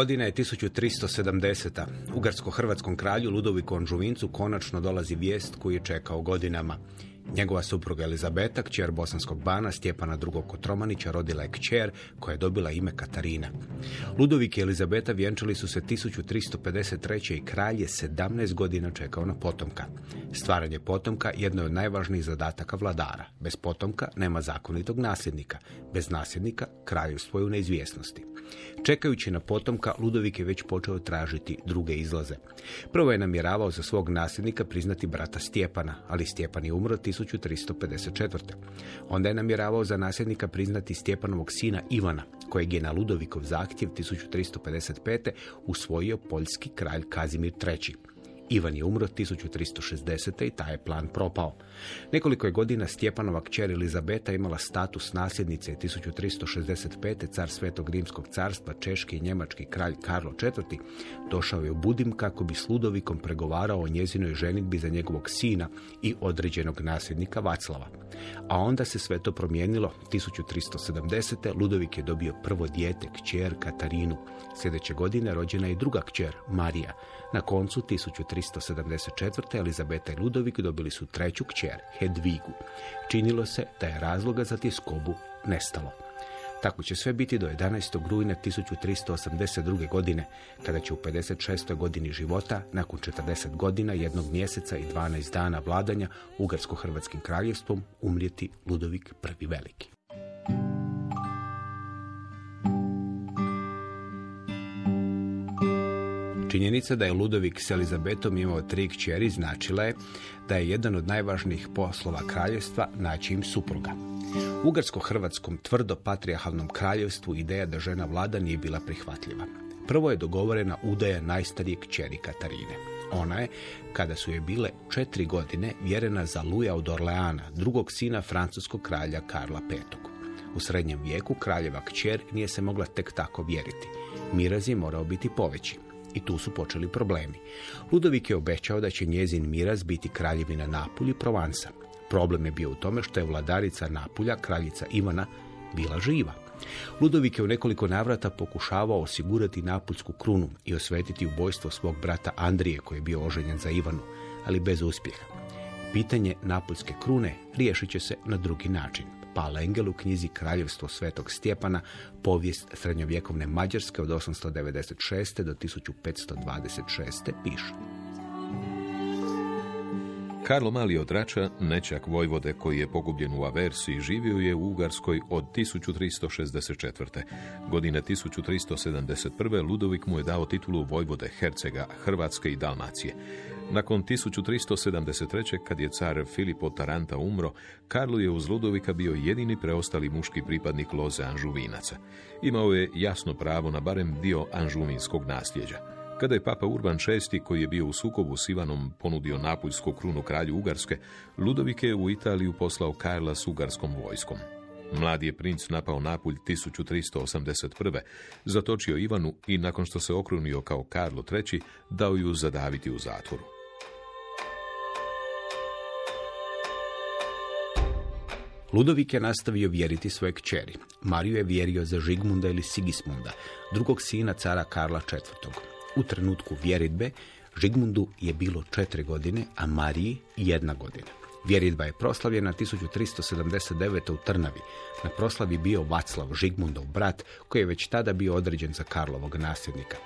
Godina je 1370. Ugarsko-hrvatskom kralju Ludoviku Anžuvincu konačno dolazi vijest koju je čekao godinama. Njegova supruga Elizabeta, kćer bosanskog bana Stjepana II. Kotromanića, rodila je kćer koja je dobila ime Katarina. Ludovik i Elizabeta vjenčali su se 1353. i kralj je 17 godina čekao na potomka. Stvaranje potomka jedno je od najvažnijih zadataka vladara. Bez potomka nema zakonitog nasljednika. Bez nasljednika kraljevstvo je u neizvjesnosti. Čekajući na potomka, Ludovik je već počeo tražiti druge izlaze. Prvo je namjeravao za svog nasljednika priznati brata Stjepana, ali Stjepan je umro 1354. Onda je namjeravao za nasljednika priznati Stjepanovog sina Ivana, kojeg je na Ludovikov zahtjev 1355. usvojio poljski kralj Kazimir III. Ivan je umro 1360. i taj je plan propao. Nekoliko je godina Stjepanova kćer Elizabeta imala status nasljednice 1365. car Svetog Rimskog carstva, češki i njemački kralj Karlo IV. došao je u Budim kako bi s Ludovikom pregovarao o njezinoj ženitbi za njegovog sina i određenog nasljednika Vaclava. A onda se sve to promijenilo. 1370. Ludovik je dobio prvo dijete, kćer Katarinu. Sljedeće godine rođena je druga kćer, Marija. Na koncu 1374. Elizabeta i Ludovik dobili su treću kćer, Hedvigu. Činilo se da je razloga za tjeskobu nestalo. Tako će sve biti do 11. rujna 1382. godine, kada će u 56. godini života, nakon 40 godina, jednog mjeseca i 12 dana vladanja Ugarsko-Hrvatskim kraljevstvom, umrijeti Ludovik I. Veliki. Činjenica da je Ludovik s Elizabetom imao tri kćeri značila je da je jedan od najvažnijih poslova kraljevstva naći im supruga. Ugarsko-hrvatskom tvrdo patrijarhalnom kraljevstvu ideja da žena vlada nije bila prihvatljiva. Prvo je dogovorena udaja najstarije kćeri Katarine. Ona je, kada su je bile četiri godine, vjerena za Luja od Orleana, drugog sina francuskog kralja Karla V. U srednjem vijeku kraljeva kćer nije se mogla tek tako vjeriti. Miraz je morao biti poveći. I tu su počeli problemi. Ludovik je obećao da će njezin miraz biti kraljevina Napulj i Provansa. Problem je bio u tome što je vladarica Napulja, kraljica Ivana, bila živa. Ludovik je u nekoliko navrata pokušavao osigurati napuljsku krunu i osvetiti ubojstvo svog brata Andrije koji je bio oženjen za Ivanu, ali bez uspjeha. Pitanje napuljske krune riješit će se na drugi način. Pa Engel u knjizi Kraljevstvo Svetog Stjepana, povijest srednjovjekovne Mađarske od 896. do 1526. piše. Karlo Mali od Rača, nečak Vojvode koji je pogubljen u Aversiji, živio je u Ugarskoj od 1364. Godine 1371. Ludovik mu je dao titulu Vojvode Hercega, Hrvatske i Dalmacije. Nakon 1373. kad je car Filip Taranta umro, Karlo je uz Ludovika bio jedini preostali muški pripadnik loze Anžuvinaca. Imao je jasno pravo na barem dio anžuvinskog nasljeđa. Kada je papa Urban VI, koji je bio u sukobu s Ivanom, ponudio napuljsku krunu kralju Ugarske, Ludovik je u Italiju poslao Karla s ugarskom vojskom. Mladi je princ napao Napulj 1381. Zatočio Ivanu i nakon što se okrunio kao Karlo III. dao ju zadaviti u zatvoru. Ludovik je nastavio vjeriti svoje kćeri. Mariju je vjerio za Žigmunda ili Sigismunda, drugog sina cara Karla IV. U trenutku vjeritbe Žigmundu je bilo četiri godine, a Mariji jedna godina. Vjeridba je proslavljena 1379. u Trnavi. Na proslavi bio Vaclav Žigmundov brat, koji je već tada bio određen za Karlovog nasljednika.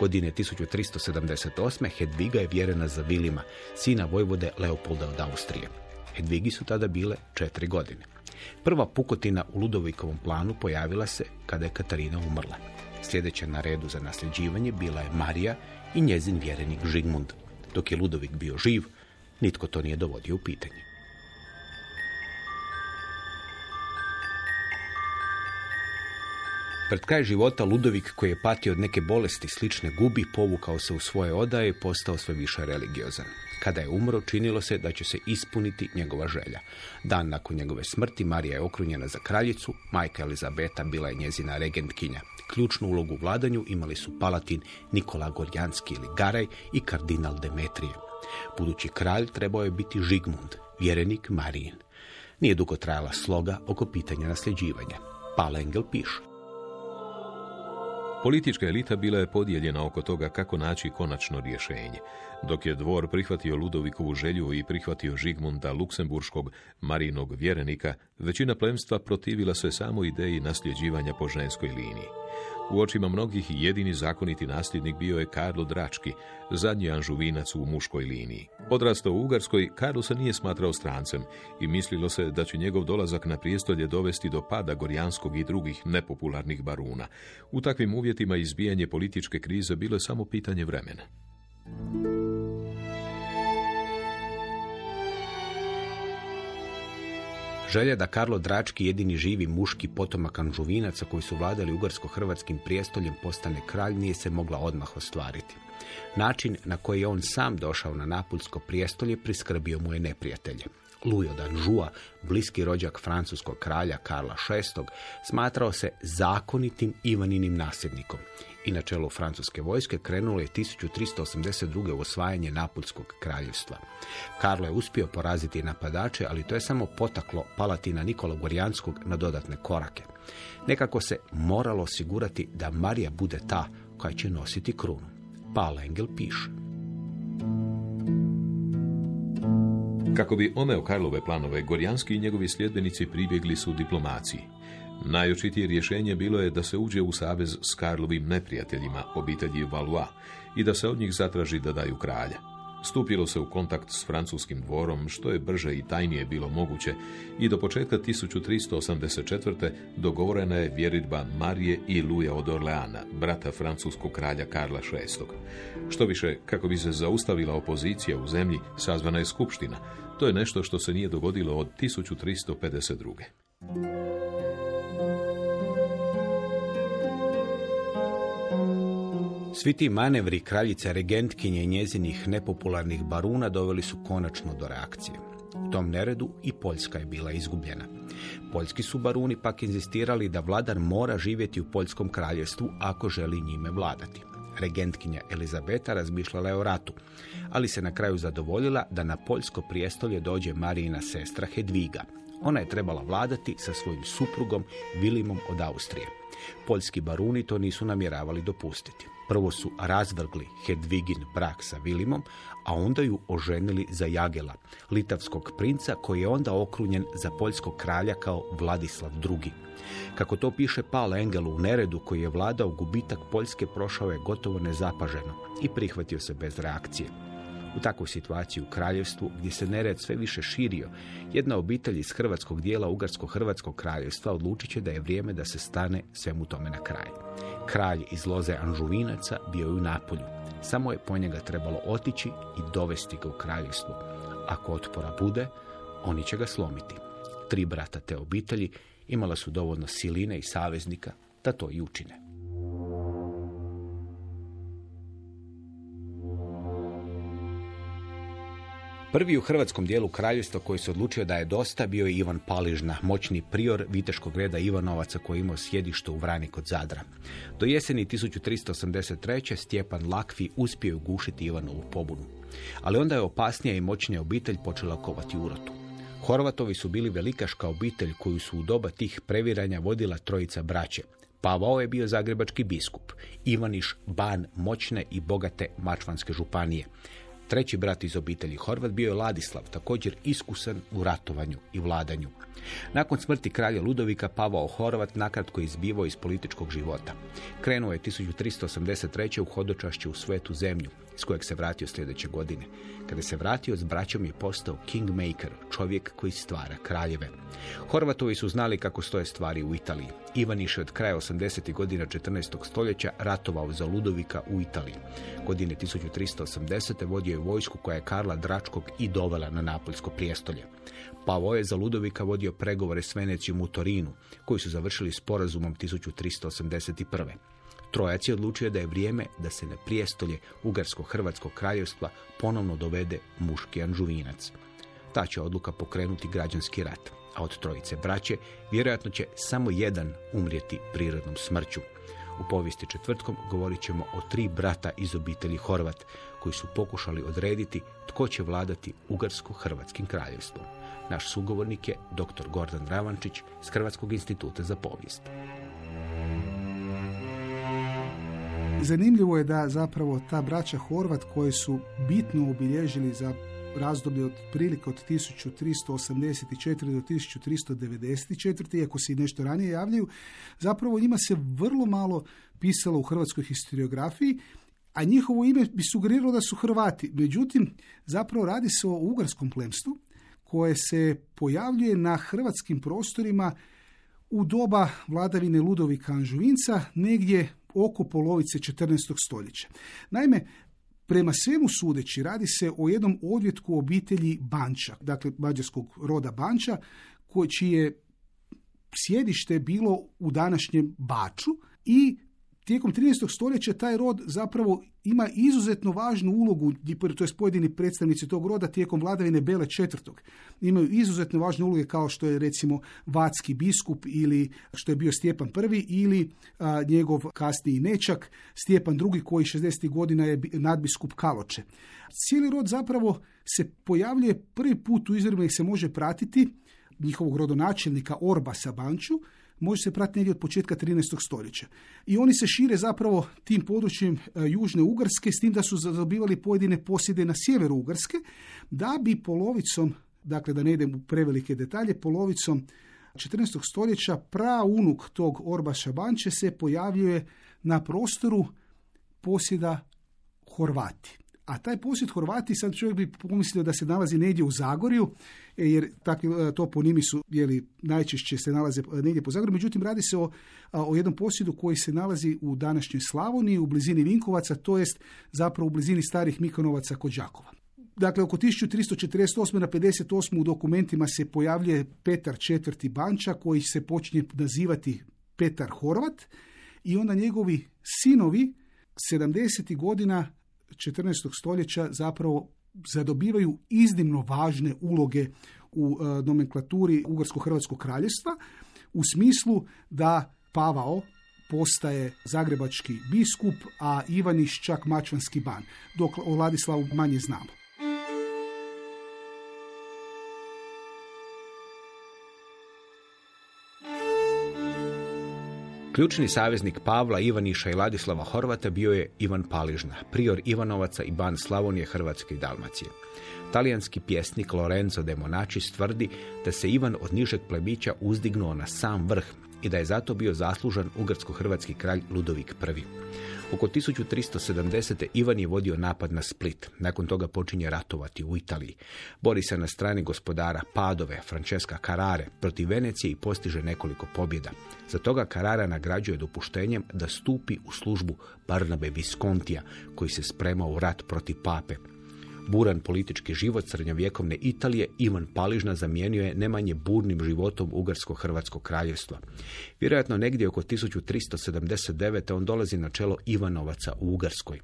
Godine 1378. Hedviga je vjerena za Vilima, sina vojvode Leopolda od Austrije. Hedvigi su tada bile četiri godine. Prva pukotina u Ludovikovom planu pojavila se kada je Katarina umrla. Sljedeća na redu za nasljeđivanje bila je Marija i njezin vjerenik Žigmund. Dok je Ludovik bio živ, nitko to nije dovodio u pitanje. Pred kraj života Ludovik, koji je patio od neke bolesti slične gubi, povukao se u svoje odaje i postao sve više religiozan. Kada je umro, činilo se da će se ispuniti njegova želja. Dan nakon njegove smrti Marija je okrunjena za kraljicu, majka Elizabeta bila je njezina regentkinja. Ključnu ulogu u vladanju imali su Palatin Nikola Gorjanski ili Garaj i kardinal Demetrije. Budući kralj trebao je biti Žigmund, vjerenik Marijin. Nije dugo trajala sloga oko pitanja nasljeđivanja. Palengel piše. Politička elita bila je podijeljena oko toga kako naći konačno rješenje. Dok je dvor prihvatio Ludovikovu želju i prihvatio Žigmunda Luksemburškog marinog vjerenika, većina plemstva protivila se samo ideji nasljeđivanja po ženskoj liniji. U očima mnogih jedini zakoniti nasljednik bio je Karlo Drački, zadnji anžuvinac u muškoj liniji. Odrastao u Ugarskoj, Karlo se nije smatrao strancem i mislilo se da će njegov dolazak na prijestolje dovesti do pada Gorjanskog i drugih nepopularnih baruna. U takvim uvjetima izbijanje političke krize bilo je samo pitanje vremena. Želja da Karlo Drački, jedini živi muški potomak Anžuvinaca koji su vladali ugarsko-hrvatskim prijestoljem, postane kralj, nije se mogla odmah ostvariti. Način na koji je on sam došao na Napuljsko prijestolje priskrbio mu je neprijatelje. Louis bliski rođak francuskog kralja Karla VI, smatrao se zakonitim Ivaninim nasljednikom i na čelu francuske vojske krenulo je 1382. u osvajanje Napuljskog kraljevstva. Karlo je uspio poraziti napadače, ali to je samo potaklo Palatina Nikola Gorjanskog na dodatne korake. Nekako se moralo osigurati da Marija bude ta koja će nositi krunu. Paul Engel piše. Kako bi omeo Karlove planove, Gorjanski i njegovi sljedbenici pribjegli su diplomaciji. Najočitije rješenje bilo je da se uđe u savez s Karlovim neprijateljima, obitelji Valois, i da se od njih zatraži da daju kralja. Stupilo se u kontakt s francuskim dvorom, što je brže i tajnije bilo moguće, i do početka 1384. dogovorena je vjeridba Marije i Luja od Orleana, brata francuskog kralja Karla VI. Što više, kako bi se zaustavila opozicija u zemlji, sazvana je skupština. To je nešto što se nije dogodilo od 1352. Svi ti manevri kraljice regentkinje i njezinih nepopularnih baruna doveli su konačno do reakcije. U tom neredu i Poljska je bila izgubljena. Poljski su baruni pak inzistirali da vladar mora živjeti u Poljskom kraljevstvu ako želi njime vladati. Regentkinja Elizabeta razmišljala je o ratu, ali se na kraju zadovoljila da na poljsko prijestolje dođe Marijina sestra Hedviga. Ona je trebala vladati sa svojim suprugom Vilimom od Austrije. Poljski baruni to nisu namjeravali dopustiti. Prvo su razvrgli Hedvigin brak sa Vilimom, a onda ju oženili za Jagela, litavskog princa koji je onda okrunjen za poljskog kralja kao Vladislav II. Kako to piše Paul Engel u neredu koji je vladao gubitak Poljske prošao je gotovo nezapaženo i prihvatio se bez reakcije. U takvoj situaciji u kraljevstvu, gdje se nered sve više širio, jedna obitelj iz hrvatskog dijela Ugarsko-Hrvatskog kraljevstva odlučit će da je vrijeme da se stane svemu tome na kraj. Kralj iz loze Anžuvinaca bio je u Napolju. Samo je po njega trebalo otići i dovesti ga u kraljevstvo. Ako otpora bude, oni će ga slomiti. Tri brata te obitelji imala su dovoljno siline i saveznika da to i učine. Prvi u hrvatskom dijelu kraljevstva koji se odlučio da je dosta bio je Ivan Paližna, moćni prior viteškog reda Ivanovaca koji imao sjedište u Vrani kod Zadra. Do jeseni 1383. Stjepan Lakvi uspio ugušiti Ivanovu pobunu. Ali onda je opasnija i moćnija obitelj počela kovati urotu. Horvatovi su bili velikaška obitelj koju su u doba tih previranja vodila trojica braće. Pavao je bio zagrebački biskup, Ivaniš ban moćne i bogate mačvanske županije Treći brat iz obitelji Horvat bio je Ladislav, također iskusan u ratovanju i vladanju. Nakon smrti kralja Ludovika Pavao Horvat nakratko je izbivao iz političkog života. Krenuo je 1383. u hodočašće u svetu zemlju, iz kojeg se vratio sljedeće godine. Kada se vratio s braćom je postao kingmaker, čovjek koji stvara kraljeve. Horvatovi su znali kako stoje stvari u Italiji. Ivan je od kraja 80. godina 14. stoljeća ratovao za Ludovika u Italiji. Godine 1380. vodio je vojsku koja je Karla Dračkog i dovela na Napoljsko prijestolje. Pavo je za Ludovika vodio pregovore s Venecijom u Torinu, koji su završili sporazumom 1381. Trojac je odlučio da je vrijeme da se na prijestolje Ugarsko-Hrvatskog kraljevstva ponovno dovede muški anžuvinac. Ta će odluka pokrenuti građanski rat, a od trojice braće vjerojatno će samo jedan umrijeti prirodnom smrću. U povijesti četvrtkom govorit ćemo o tri brata iz obitelji Horvat, koji su pokušali odrediti tko će vladati Ugarsko-Hrvatskim kraljevstvom. Naš sugovornik je dr. Gordan Ravančić s Hrvatskog instituta za povijest. Zanimljivo je da zapravo ta braća Horvat koji su bitno obilježili za razdoblje od prilike od 1384. do 1394. iako se i nešto ranije javljaju, zapravo njima se vrlo malo pisalo u hrvatskoj historiografiji, a njihovo ime bi sugeriralo da su Hrvati. Međutim, zapravo radi se o ugarskom plemstvu koje se pojavljuje na hrvatskim prostorima u doba vladavine Ludovika Anžuvinca, negdje oko polovice 14. stoljeća. Naime, prema svemu sudeći radi se o jednom odvjetku obitelji Banča, dakle mađarskog roda Banča, koji čije sjedište bilo u današnjem Baču i tijekom 13. stoljeća taj rod zapravo ima izuzetno važnu ulogu, to je pojedini predstavnici tog roda tijekom vladavine Bele četvrtog. Imaju izuzetno važne uloge kao što je recimo Vatski biskup ili što je bio Stjepan I ili njegov kasniji nečak Stjepan II koji 60. godina je nadbiskup Kaloče. Cijeli rod zapravo se pojavljuje prvi put u izvorima se može pratiti njihovog rodonačelnika Orbasa Banču, može se pratiti negdje od početka 13. stoljeća. I oni se šire zapravo tim područjem e, Južne Ugarske s tim da su zadobivali pojedine posjede na sjeveru Ugarske, da bi polovicom, dakle da ne idem u prevelike detalje, polovicom 14. stoljeća praunuk tog Orbaša Banče se pojavljuje na prostoru posjeda Horvati. A taj posjet Horvati, sad čovjek bi pomislio da se nalazi negdje u Zagorju, e, jer takvi e, toponimi su, jeli, najčešće se nalaze e, negdje po Zagorju, međutim radi se o, o jednom posjedu koji se nalazi u današnjoj Slavoniji, u blizini Vinkovaca, to jest zapravo u blizini starih Mikonovaca kod Đakova. Dakle, oko 1348. na 58. u dokumentima se pojavljuje Petar IV. Banča, koji se počinje nazivati Petar Horvat i onda njegovi sinovi 70. godina 14. stoljeća zapravo zadobivaju iznimno važne uloge u e, nomenklaturi Ugarsko-Hrvatskog kraljevstva u smislu da Pavao postaje zagrebački biskup, a Ivaniš čak mačvanski ban, dok o Vladislavu manje znamo. Ključni saveznik Pavla, Ivaniša i Ladislava Horvata bio je Ivan Paližna, prior Ivanovaca i ban Slavonije, Hrvatske i Dalmacije. Talijanski pjesnik Lorenzo de Monacis tvrdi da se Ivan od nižeg plebića uzdignuo na sam vrh i da je zato bio zaslužan ugarsko-hrvatski kralj Ludovik I. Oko 1370. Ivan je vodio napad na Split. Nakon toga počinje ratovati u Italiji. Bori se na strani gospodara Padove, Francesca Carare, protiv Venecije i postiže nekoliko pobjeda. Za toga Carara nagrađuje dopuštenjem da stupi u službu Barnabe Viscontija, koji se spremao u rat protiv pape. Buran politički život srednjovjekovne Italije Ivan Paližna zamijenio je nemanje burnim životom Ugarsko-Hrvatskog kraljevstva. Vjerojatno negdje oko 1379. on dolazi na čelo Ivanovaca u Ugarskoj.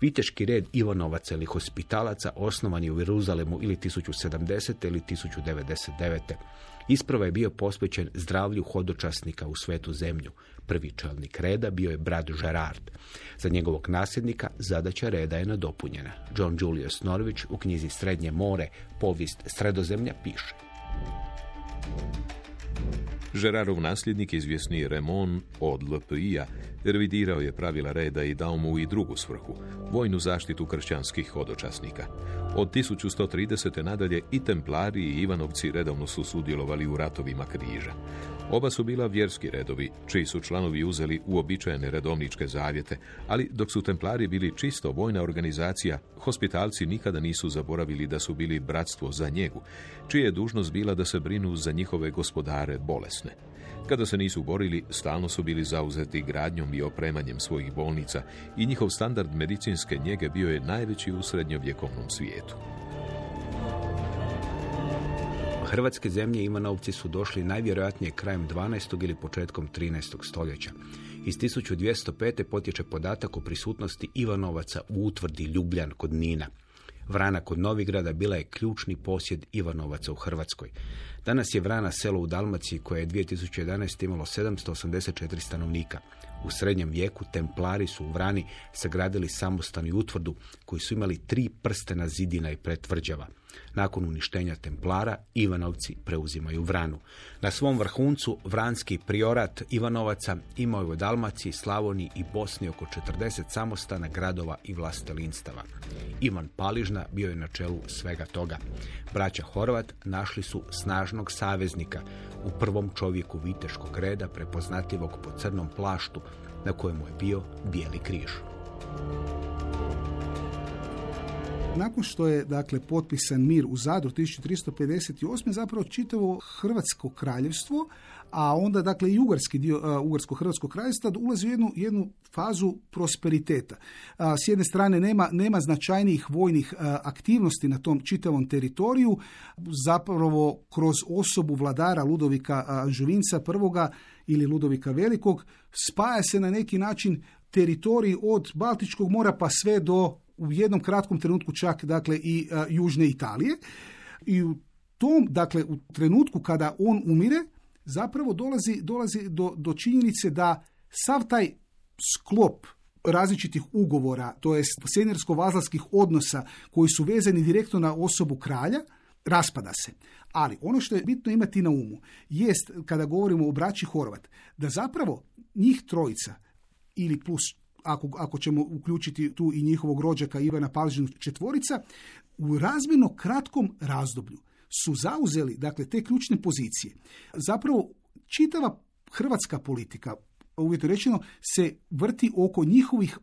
Viteški red Ivanovaca ili hospitalaca osnovan je u Jeruzalemu ili 1070. ili 1099. Isprava je bio posvećen zdravlju hodočasnika u svetu zemlju. Prvi čelnik reda bio je brat Gerard. Za njegovog nasljednika zadaća reda je nadopunjena. John Julius Norwich u knjizi Srednje more, povijest sredozemlja piše. Žerarov nasljednik, izvjesni Remon od LPI-a, revidirao je pravila reda i dao mu i drugu svrhu, vojnu zaštitu kršćanskih hodočasnika. Od 1130. nadalje i templari i Ivanovci redovno su sudjelovali u ratovima križa. Oba su bila vjerski redovi, čiji su članovi uzeli uobičajene redovničke zavjete, ali dok su templari bili čisto vojna organizacija, hospitalci nikada nisu zaboravili da su bili bratstvo za njegu, čija je dužnost bila da se brinu za njihove gospodare bolesne. Kada se nisu borili, stalno su bili zauzeti gradnjom i opremanjem svojih bolnica i njihov standard medicinske njege bio je najveći u srednjovjekovnom svijetu. Hrvatske zemlje Ivanovci su došli najvjerojatnije krajem 12. ili početkom 13. stoljeća. Iz 1205. potječe podatak o prisutnosti Ivanovaca u utvrdi Ljubljan kod Nina. Vrana kod Novigrada bila je ključni posjed Ivanovaca u Hrvatskoj. Danas je Vrana selo u Dalmaciji koje je 2011. imalo 784 stanovnika. U srednjem vijeku templari su u Vrani sagradili samostan i utvrdu koji su imali tri prstena zidina i pretvrđava. Nakon uništenja Templara, Ivanovci preuzimaju Vranu. Na svom vrhuncu Vranski priorat Ivanovaca imao je u Dalmaciji, Slavoniji i Bosni oko 40 samostana, gradova i vlastelinstava. Ivan Paližna bio je na čelu svega toga. Braća Horvat našli su snažnog saveznika u prvom čovjeku viteškog reda prepoznatljivog po crnom plaštu na kojemu je bio bijeli križ. Nakon što je dakle potpisan mir u Zadru 1358. zapravo čitavo Hrvatsko kraljevstvo, a onda dakle i ugarski dio uh, Ugarsko-Hrvatskog kraljevstva ulazi u jednu, jednu fazu prosperiteta. s jedne strane nema, nema značajnijih vojnih aktivnosti na tom čitavom teritoriju, zapravo kroz osobu vladara Ludovika Anžuvinca prvoga ili Ludovika Velikog spaja se na neki način teritorij od Baltičkog mora pa sve do u jednom kratkom trenutku čak dakle i južne Italije i u tom dakle u trenutku kada on umire zapravo dolazi, dolazi do, do činjenice da sav taj sklop različitih ugovora, to jest senjersko-vazalskih odnosa koji su vezani direktno na osobu kralja, raspada se. Ali ono što je bitno imati na umu jest, kada govorimo o braći Horvat, da zapravo njih trojica ili plus ako, ako ćemo uključiti tu i njihovog rođaka Ivana Palžinu četvorica, u razmjerno kratkom razdoblju su zauzeli dakle, te ključne pozicije. Zapravo, čitava hrvatska politika, uvjetno rečeno, se vrti oko njihovih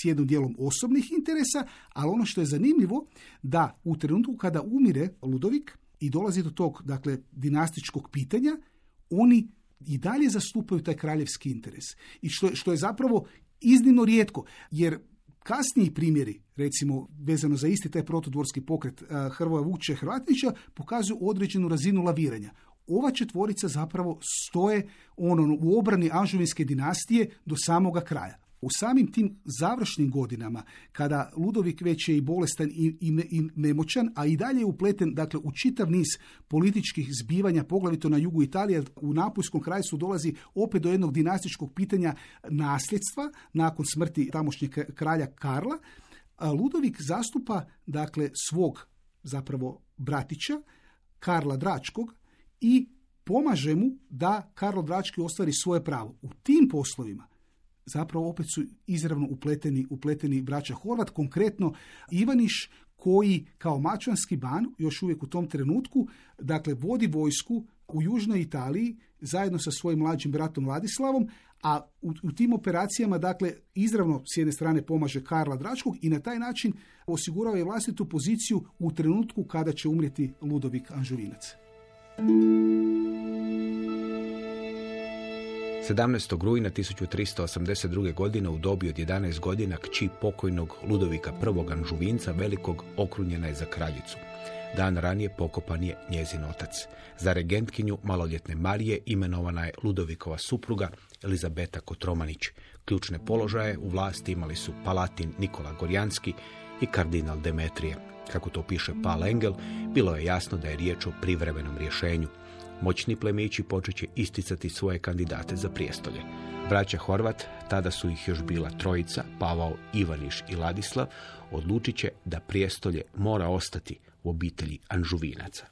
s jednom dijelom osobnih interesa, ali ono što je zanimljivo, da u trenutku kada umire Ludovik i dolazi do tog dakle, dinastičkog pitanja, oni i dalje zastupaju taj kraljevski interes. I što, što je zapravo iznimno rijetko, jer kasniji primjeri, recimo vezano za isti taj protodvorski pokret Hrvoja Vuče Hrvatnića, pokazuju određenu razinu laviranja. Ova četvorica zapravo stoje ono, u obrani Anžuvinske dinastije do samoga kraja. U samim tim završnim godinama, kada Ludovik već je i bolestan i, i, i nemoćan, a i dalje je upleten dakle, u čitav niz političkih zbivanja, poglavito na jugu Italije, u Napuljskom su dolazi opet do jednog dinastičkog pitanja nasljedstva nakon smrti tamošnjeg kralja Karla. Ludovik zastupa dakle svog zapravo bratića, Karla Dračkog, i pomaže mu da Karlo Drački ostvari svoje pravo. U tim poslovima zapravo opet su izravno upleteni, upleteni braća Horvat, konkretno Ivaniš koji kao mačvanski ban još uvijek u tom trenutku, dakle vodi vojsku u južnoj Italiji zajedno sa svojim mlađim bratom Vladislavom, a u, u, tim operacijama dakle izravno s jedne strane pomaže Karla Dračkog i na taj način osigurao je vlastitu poziciju u trenutku kada će umrijeti Ludovik Anžuvinac. 17. rujna 1382. godine u dobi od 11 godina kći pokojnog Ludovika I. Anžuvinca velikog okrunjena je za kraljicu. Dan ranije pokopan je njezin otac. Za regentkinju maloljetne Marije imenovana je Ludovikova supruga Elizabeta Kotromanić. Ključne položaje u vlasti imali su Palatin Nikola Gorjanski i kardinal Demetrije. Kako to piše Paul Engel, bilo je jasno da je riječ o privremenom rješenju. Moćni plemići počet će isticati svoje kandidate za prijestolje. Braća Horvat, tada su ih još bila trojica, Pavao, Ivaniš i Ladislav, odlučit će da prijestolje mora ostati u obitelji Anžuvinaca.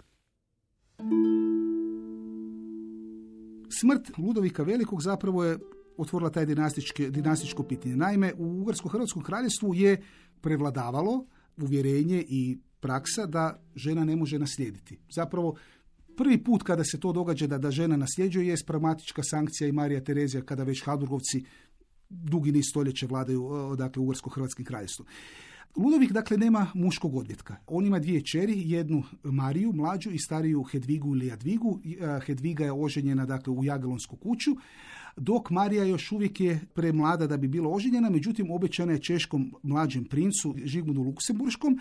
Smrt Ludovika Velikog zapravo je otvorila taj dinastičko pitanje. Naime, u Ugarsko-Hrvatskom kraljevstvu je prevladavalo uvjerenje i praksa da žena ne može naslijediti. Zapravo, prvi put kada se to događa da, da žena nasljeđuje je pragmatička sankcija i Marija Terezija kada već Habsburgovci dugi niz stoljeća vladaju dakle, Ugarsko-Hrvatskim kraljevstvom. Ludovik dakle nema muškog odvjetka. On ima dvije čeri, jednu Mariju, mlađu i stariju Hedvigu ili Jadvigu. E, Hedviga je oženjena dakle u Jagelonsku kuću, dok Marija još uvijek je premlada da bi bila oženjena, međutim obećana je češkom mlađem princu Žigmundu Luksemburškom,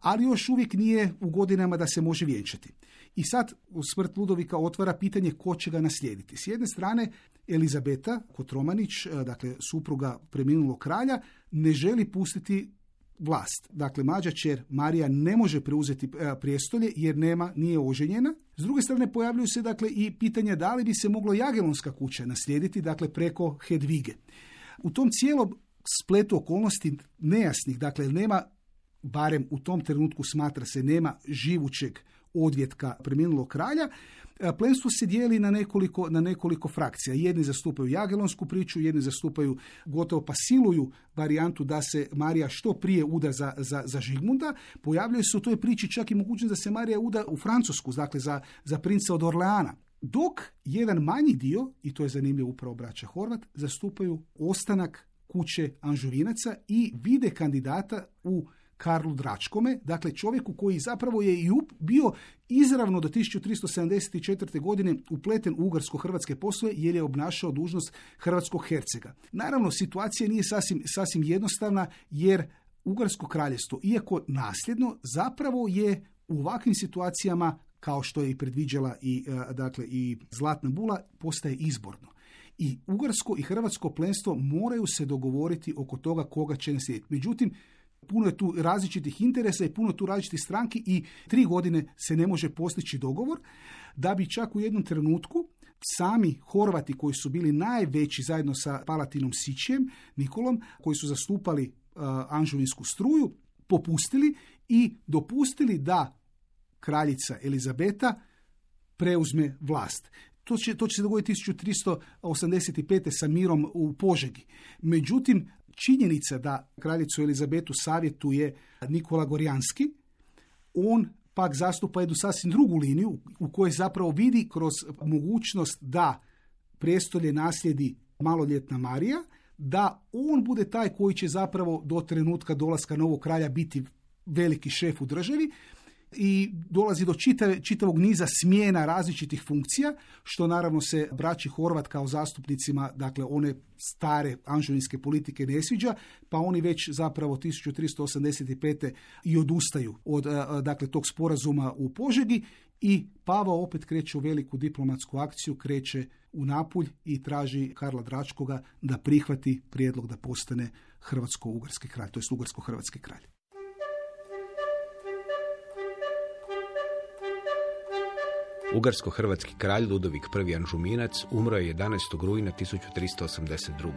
ali još uvijek nije u godinama da se može vjenčati. I sad smrt Ludovika otvara pitanje ko će ga naslijediti. S jedne strane, Elizabeta Kotromanić, e, dakle supruga preminulog kralja, ne želi pustiti vlast. Dakle, mlađa čer Marija ne može preuzeti e, prijestolje jer nema, nije oženjena. S druge strane pojavljuju se dakle i pitanja da li bi se moglo Jagelonska kuća naslijediti, dakle preko Hedvige. U tom cijelom spletu okolnosti nejasnih, dakle nema, barem u tom trenutku smatra se, nema živućeg odvjetka preminulog kralja, E, plenstvo se dijeli na nekoliko, na nekoliko frakcija. Jedni zastupaju jagelonsku priču, jedni zastupaju gotovo pa siluju varijantu da se Marija što prije uda za, za, za Žigmunda. Pojavljuje se u toj priči čak i mogućnost da se Marija uda u Francusku, dakle za, za princa od Orleana. Dok jedan manji dio, i to je zanimljivo upravo braća Horvat, zastupaju ostanak kuće Anžuvinaca i vide kandidata u Karlu Dračkome, dakle čovjeku koji zapravo je i bio izravno do 1374. godine upleten u ugarsko-hrvatske poslove jer je obnašao dužnost hrvatskog hercega. Naravno, situacija nije sasvim, sasvim jednostavna jer Ugarsko kraljestvo, iako nasljedno, zapravo je u ovakvim situacijama, kao što je i predviđala i, e, dakle, i Zlatna bula, postaje izborno. I Ugarsko i Hrvatsko plenstvo moraju se dogovoriti oko toga koga će naslijediti. Međutim, puno je tu različitih interesa i puno tu različitih stranki i tri godine se ne može postići dogovor, da bi čak u jednom trenutku sami Horvati koji su bili najveći zajedno sa Palatinom Sićijem, Nikolom, koji su zastupali uh, anžuvinsku struju, popustili i dopustili da kraljica Elizabeta preuzme vlast. To će, to će se dogoditi 1385. sa mirom u Požegi. Međutim, činjenica da kraljicu Elizabetu savjetuje Nikola Gorjanski, on pak zastupa jednu sasvim drugu liniju u kojoj zapravo vidi kroz mogućnost da prijestolje naslijedi maloljetna Marija, da on bude taj koji će zapravo do trenutka dolaska novog kralja biti veliki šef u državi, i dolazi do čitave, čitavog niza smjena različitih funkcija, što naravno se braći Horvat kao zastupnicima, dakle one stare anžuvinske politike ne sviđa, pa oni već zapravo 1385. i odustaju od dakle, tog sporazuma u Požegi i Pavao opet kreće u veliku diplomatsku akciju, kreće u Napulj i traži Karla Dračkoga da prihvati prijedlog da postane hrvatsko-ugarski kralj, to je ugarsko-hrvatski kralj. Ugarsko-hrvatski kralj Ludovik I. Anžuminac umro je 11. rujna 1382.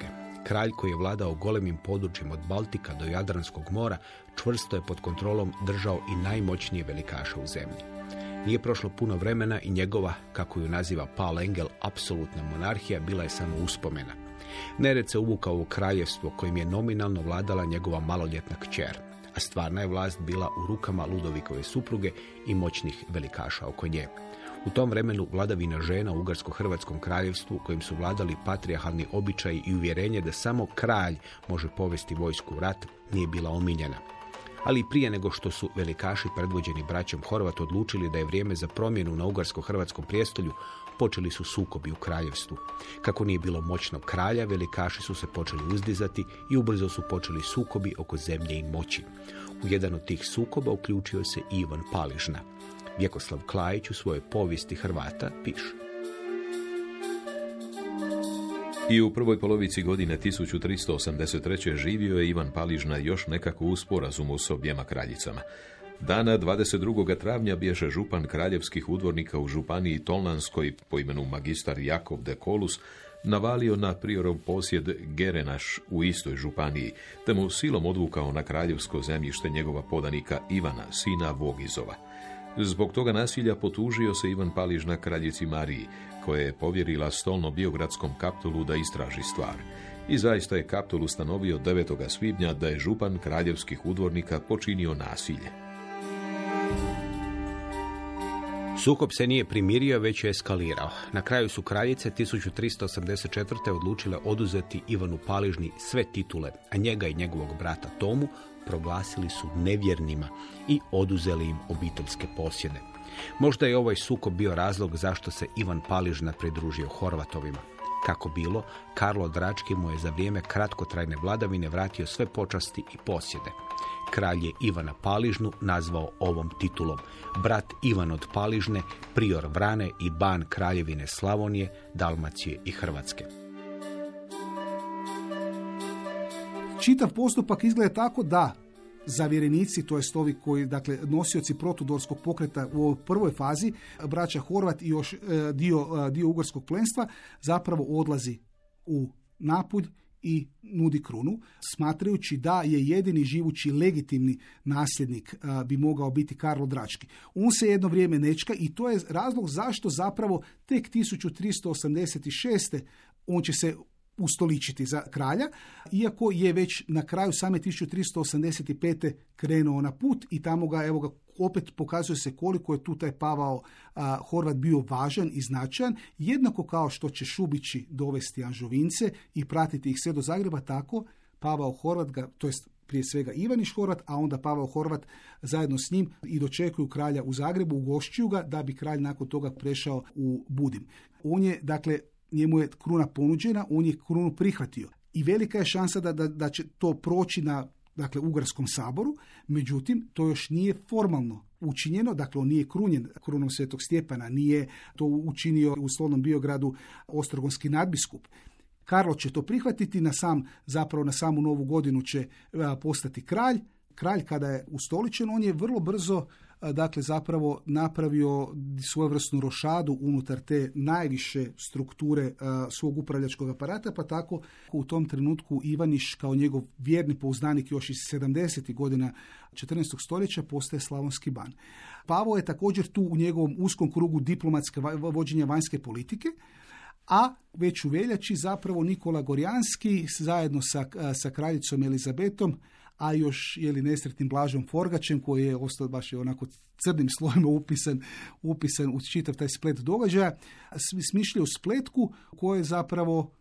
Kralj koji je vladao golemim područjem od Baltika do Jadranskog mora čvrsto je pod kontrolom držao i najmoćnije velikaše u zemlji. Nije prošlo puno vremena i njegova, kako ju naziva Paul Engel, apsolutna monarhija bila je samo uspomena. Nered se uvukao u kraljevstvo kojim je nominalno vladala njegova maloljetna kćer, a stvarna je vlast bila u rukama Ludovikove supruge i moćnih velikaša oko nje. U tom vremenu vladavina žena u Ugarsko-Hrvatskom kraljevstvu kojim su vladali patrijarhalni običaji i uvjerenje da samo kralj može povesti vojsku u rat nije bila omiljena. Ali prije nego što su velikaši predvođeni braćom Horvat odlučili da je vrijeme za promjenu na Ugarsko-Hrvatskom prijestolju, počeli su sukobi u kraljevstvu. Kako nije bilo moćnog kralja, velikaši su se počeli uzdizati i ubrzo su počeli sukobi oko zemlje i moći. U jedan od tih sukoba uključio se Ivan Paližna. Vjekoslav Klajić u svojoj povijesti Hrvata piše. I u prvoj polovici godine 1383. živio je Ivan Paližna još nekako u sporazumu s objema kraljicama. Dana 22. travnja bježe župan kraljevskih udvornika u županiji Tolnanskoj po imenu magistar Jakov de Kolus navalio na priorov posjed Gerenaš u istoj županiji, te mu silom odvukao na kraljevsko zemljište njegova podanika Ivana, sina Vogizova. Zbog toga nasilja potužio se Ivan Paliž na kraljici Mariji, koja je povjerila stolno biogradskom kaptolu da istraži stvar. I zaista je kaptol ustanovio 9. svibnja da je župan kraljevskih udvornika počinio nasilje. Sukob se nije primirio, već je eskalirao. Na kraju su kraljice 1384. odlučile oduzeti Ivanu Paližni sve titule, a njega i njegovog brata Tomu proglasili su nevjernima i oduzeli im obiteljske posjede. Možda je ovaj sukob bio razlog zašto se Ivan Paližna pridružio Horvatovima. Kako bilo, Karlo Drački mu je za vrijeme kratkotrajne vladavine vratio sve počasti i posjede. Kralj je Ivana Paližnu nazvao ovom titulom. Brat Ivan od Paližne, prior Vrane i ban Kraljevine Slavonije, Dalmacije i Hrvatske. Čitav postupak izgleda tako da zavjerenici, to jest ovi koji, dakle, nosioci protudorskog pokreta u ovoj prvoj fazi, braća Horvat i još e, dio, e, dio ugarskog plenstva, zapravo odlazi u napulj i nudi krunu, smatrajući da je jedini živući legitimni nasljednik a, bi mogao biti Karlo Drački. On se jedno vrijeme nečka i to je razlog zašto zapravo tek 1386. on će se ustoličiti za kralja, iako je već na kraju same 1385. krenuo na put i tamo ga, evo ga, opet pokazuje se koliko je tu taj Pavao a, Horvat bio važan i značajan, jednako kao što će Šubići dovesti Anžovince i pratiti ih sve do Zagreba, tako Pavao Horvat ga, to jest prije svega Ivaniš Horvat, a onda Pavao Horvat zajedno s njim i dočekuju kralja u Zagrebu, ugošćuju ga da bi kralj nakon toga prešao u Budim. On je, dakle, njemu je kruna ponuđena, on je krunu prihvatio. I velika je šansa da, da, da će to proći na dakle, Ugarskom saboru, međutim, to još nije formalno učinjeno, dakle on nije krunjen krunom Svetog Stjepana, nije to učinio u Slovnom Biogradu Ostrogonski nadbiskup. Karlo će to prihvatiti, na sam, zapravo na samu novu godinu će postati kralj. Kralj kada je ustoličen, on je vrlo brzo dakle zapravo napravio svojevrsnu rošadu unutar te najviše strukture svog upravljačkog aparata, pa tako u tom trenutku Ivaniš kao njegov vjerni pouzdanik još iz 70. godina 14. stoljeća postaje Slavonski ban. Pavo je također tu u njegovom uskom krugu diplomatske vođenja vanjske politike, a već u veljači zapravo Nikola Gorjanski zajedno sa, sa kraljicom Elizabetom a još je li nesretnim Blažom Forgačem koji je ostao baš onako crnim slojima upisan, upisan u čitav taj splet događaja, smišljaju spletku koje zapravo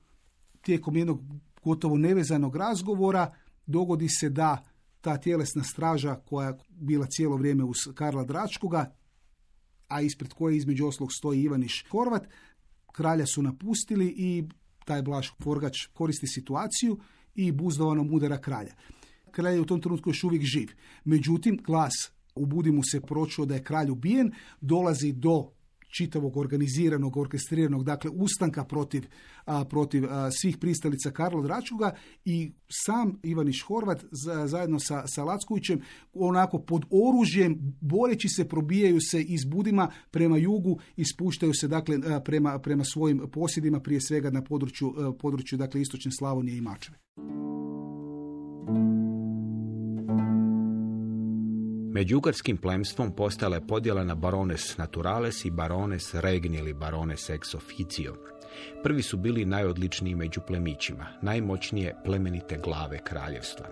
tijekom jednog gotovo nevezanog razgovora dogodi se da ta tjelesna straža koja je bila cijelo vrijeme uz Karla Dračkoga, a ispred koje između oslog stoji Ivaniš Horvat, kralja su napustili i taj Blaž Forgač koristi situaciju i buzdovanom udara kralja kralj je u tom trenutku još uvijek živ. Međutim, glas u Budimu se pročuo da je kralj ubijen, dolazi do čitavog organiziranog, orkestriranog, dakle ustanka protiv, a, protiv svih pristalica Karla Dračuga i sam Ivaniš Horvat zajedno sa, sa Lackovićem onako pod oružjem, boreći se, probijaju se iz Budima prema jugu i spuštaju se dakle prema, prema svojim posjedima, prije svega na području, području dakle istočne Slavonije i Mačeve. Među ugarskim plemstvom postala je podjela na barones naturales i barones regni ili barones ex officio. Prvi su bili najodličniji među plemićima, najmoćnije plemenite glave kraljevstva.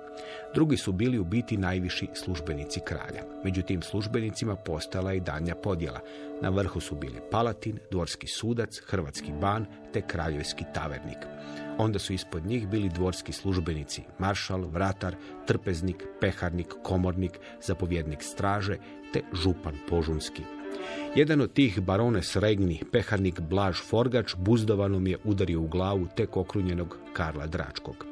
Drugi su bili u biti najviši službenici kralja. Među tim službenicima postala i danja podjela. Na vrhu su bili palatin, dvorski sudac, hrvatski ban te kraljevski tavernik. Onda su ispod njih bili dvorski službenici, maršal, vratar, trpeznik, peharnik, komornik, zapovjednik straže te župan požunski. Jedan od tih barone Sregni, peharnik Blaž Forgač, buzdovanom je udario u glavu tek okrunjenog Karla Dračkog.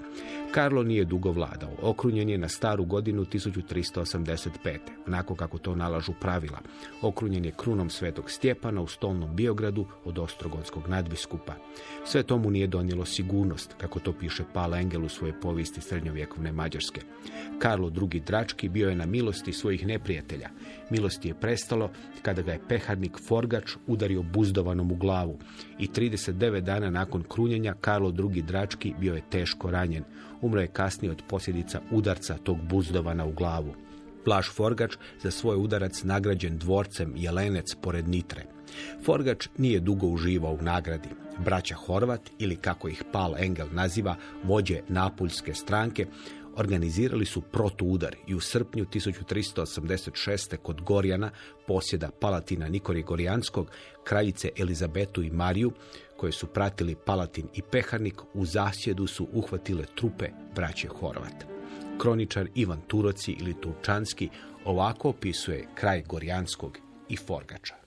Karlo nije dugo vladao. Okrunjen je na staru godinu 1385. Onako kako to nalažu pravila. Okrunjen je krunom svetog Stjepana u stolnom Biogradu od Ostrogonskog nadbiskupa. Sve to mu nije donijelo sigurnost, kako to piše Pala Engel u svojoj povijesti srednjovjekovne Mađarske. Karlo II. Drački bio je na milosti svojih neprijatelja. Milosti je prestalo kada ga je peharnik Forgač udario buzdovanom u glavu i 39 dana nakon krunjenja Karlo II. Drački bio je teško ranjen. Umro je kasnije od posljedica udarca tog buzdovana u glavu. Blaž Forgač za svoj udarac nagrađen dvorcem Jelenec pored Nitre. Forgač nije dugo uživao u nagradi. Braća Horvat, ili kako ih Pal Engel naziva, vođe Napuljske stranke, organizirali su protuudar i u srpnju 1386. kod Gorjana, posjeda Palatina Nikori Gorijanskog, kraljice Elizabetu i Mariju, koje su pratili Palatin i Peharnik, u zasjedu su uhvatile trupe braće Horvat. Kroničar Ivan Turoci ili Turčanski ovako opisuje kraj Gorjanskog i Forgača.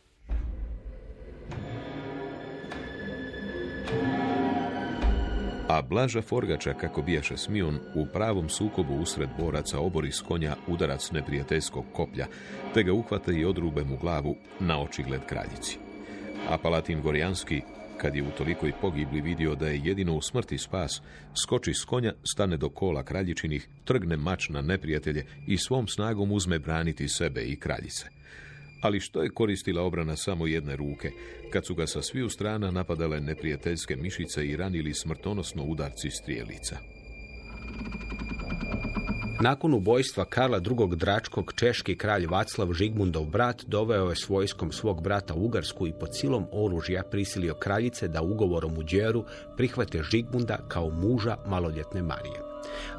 A Blaža Forgača, kako bijaše Smion, u pravom sukobu usred boraca obori s konja udarac neprijateljskog koplja, te ga uhvate i odrube mu glavu na očigled kraljici. A Palatin Gorjanski, kad je u tolikoj pogibli vidio da je jedino u smrti spas, skoči s konja, stane do kola kraljičinih, trgne mač na neprijatelje i svom snagom uzme braniti sebe i kraljice. Ali što je koristila obrana samo jedne ruke, kad su ga sa sviju strana napadale neprijateljske mišice i ranili smrtonosno udarci strijelica? Nakon ubojstva Karla II. Dračkog, češki kralj Vaclav Žigmundov brat doveo je s vojskom svog brata Ugarsku i pod silom oružja prisilio kraljice da ugovorom u Đeru prihvate Žigmunda kao muža maloljetne Marije.